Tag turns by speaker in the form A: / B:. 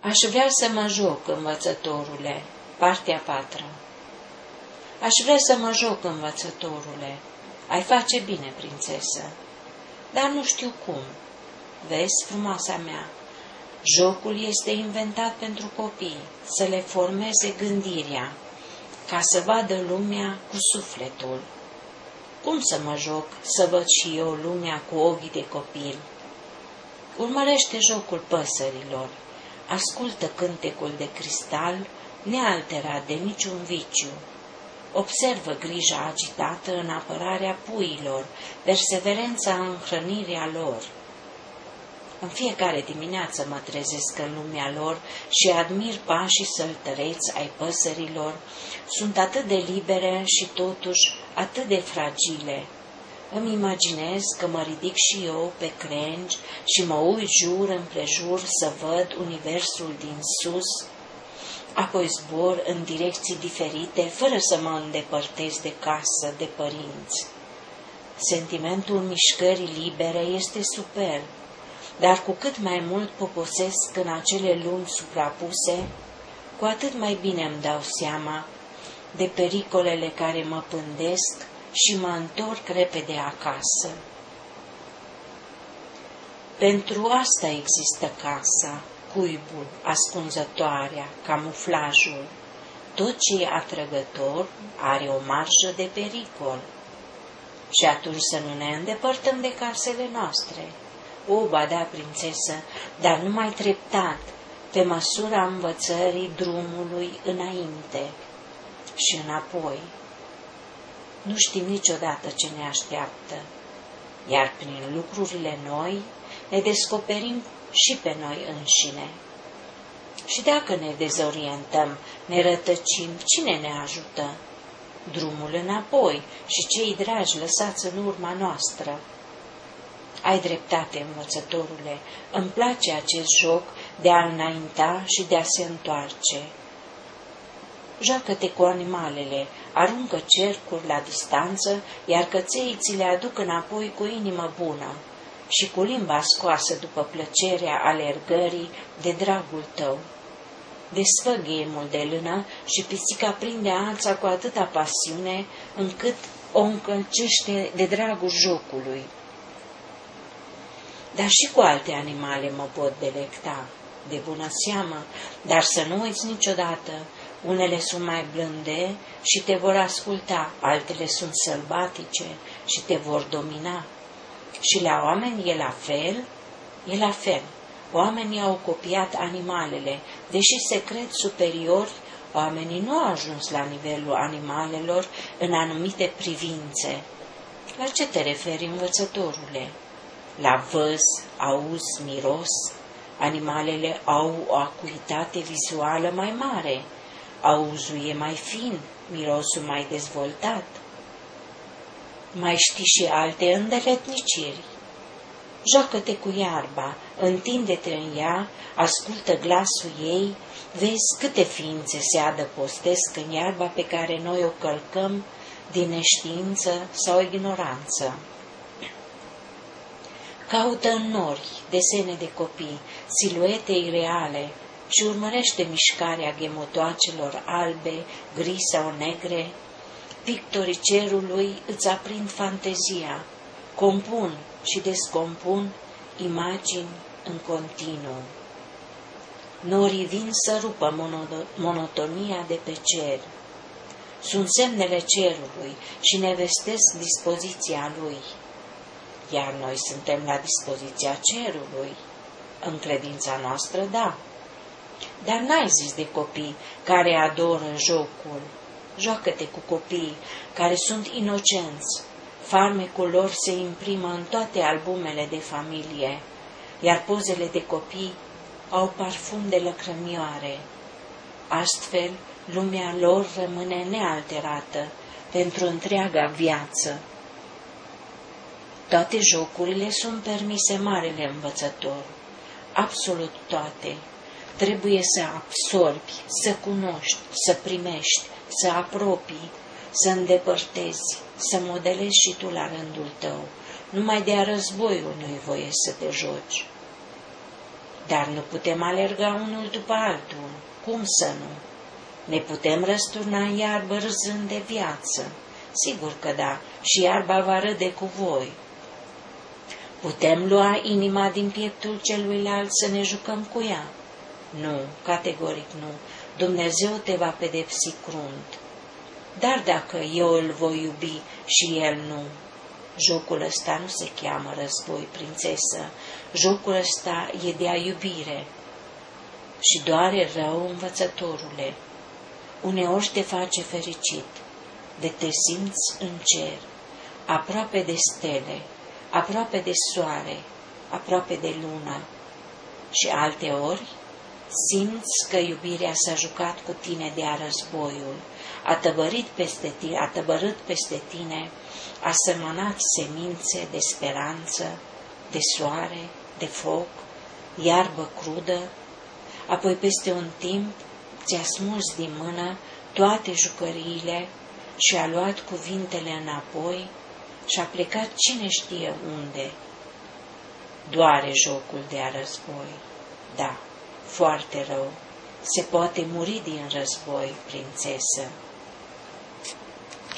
A: Aș vrea să mă joc, învățătorule, partea patra. Aș vrea să mă joc, învățătorule. Ai face bine, prințesă. Dar nu știu cum. Vezi, frumoasa mea, jocul este inventat pentru copii, să le formeze gândirea, ca să vadă lumea cu sufletul. Cum să mă joc, să văd și eu lumea cu ochii de copil? Urmărește jocul păsărilor, ascultă cântecul de cristal, nealterat de niciun viciu. Observă grija agitată în apărarea puilor, perseverența în hrănirea lor. În fiecare dimineață mă trezesc în lumea lor și admir pașii săltăreți ai păsărilor. Sunt atât de libere și totuși atât de fragile. Îmi imaginez că mă ridic și eu pe crengi și mă uit jur împrejur să văd universul din sus, apoi zbor în direcții diferite, fără să mă îndepărtez de casă, de părinți. Sentimentul mișcării libere este superb, dar cu cât mai mult poposesc în acele lumi suprapuse, cu atât mai bine îmi dau seama de pericolele care mă pândesc și mă întorc repede acasă. Pentru asta există casa, cuibul, ascunzătoarea, camuflajul. Tot ce e atrăgător are o marjă de pericol. Și atunci să nu ne îndepărtăm de casele noastre. O, ba da, prințesă, dar numai treptat, pe măsura învățării drumului înainte și înapoi. Nu știm niciodată ce ne așteaptă, iar prin lucrurile noi ne descoperim și pe noi înșine. Și dacă ne dezorientăm, ne rătăcim, cine ne ajută? Drumul înapoi și cei dragi lăsați în urma noastră. Ai dreptate, învățătorule, îmi place acest joc de a înainta și de a se întoarce. Joacă-te cu animalele, aruncă cercuri la distanță, iar căței ți le aduc înapoi cu inimă bună și cu limba scoasă după plăcerea alergării de dragul tău. Desfă ghemul de lână și pisica prinde alța cu atâta pasiune încât o încălcește de dragul jocului. Dar și cu alte animale mă pot delecta, de bună seamă, dar să nu uiți niciodată, unele sunt mai blânde și te vor asculta, altele sunt sălbatice și te vor domina. Și la oameni e la fel? E la fel. Oamenii au copiat animalele, deși se cred superiori, oamenii nu au ajuns la nivelul animalelor în anumite privințe. La ce te referi, învățătorule? La văz, auz, miros? Animalele au o acuitate vizuală mai mare, auzul e mai fin, mirosul mai dezvoltat. Mai știi și alte îndeletniciri. Joacă-te cu iarba, întinde-te în ea, ascultă glasul ei, vezi câte ființe se adăpostesc în iarba pe care noi o călcăm din neștiință sau ignoranță. Caută în nori desene de copii, siluete ireale și urmărește mișcarea ghemotoacelor albe, gri sau negre. Pictorii cerului îți aprind fantezia, compun și descompun imagini în continuu. Norii vin să rupă monotonia de pe cer. Sunt semnele cerului și ne vestesc dispoziția lui iar noi suntem la dispoziția cerului. În credința noastră, da. Dar n-ai zis de copii care adoră jocul. Joacă-te cu copii care sunt inocenți. Farmecul lor se imprimă în toate albumele de familie, iar pozele de copii au parfum de lăcrămioare. Astfel, lumea lor rămâne nealterată pentru întreaga viață. Toate jocurile sunt permise marele învățător. Absolut toate. Trebuie să absorbi, să cunoști, să primești, să apropii, să îndepărtezi, să modelezi și tu la rândul tău. Numai de a războiul nu-i voie să te joci. Dar nu putem alerga unul după altul. Cum să nu? Ne putem răsturna în iarbă râzând de viață. Sigur că da, și iarba va râde cu voi. Putem lua inima din pieptul celuilalt să ne jucăm cu ea? Nu, categoric nu. Dumnezeu te va pedepsi crunt. Dar dacă eu îl voi iubi și el nu, jocul ăsta nu se cheamă război, prințesă. Jocul ăsta e de a iubire. Și doare rău, învățătorule. Uneori te face fericit, de te simți în cer, aproape de stele, aproape de soare, aproape de lună. Și alte ori simți că iubirea s-a jucat cu tine de a războiul, a tăbărit peste tine, a tăbărât peste tine, a sămănat semințe de speranță, de soare, de foc, iarbă crudă, apoi peste un timp ți-a smuls din mână toate jucăriile și a luat cuvintele înapoi și a plecat cine știe unde. Doare jocul de a război. Da, foarte rău. Se poate muri din război, prințesă.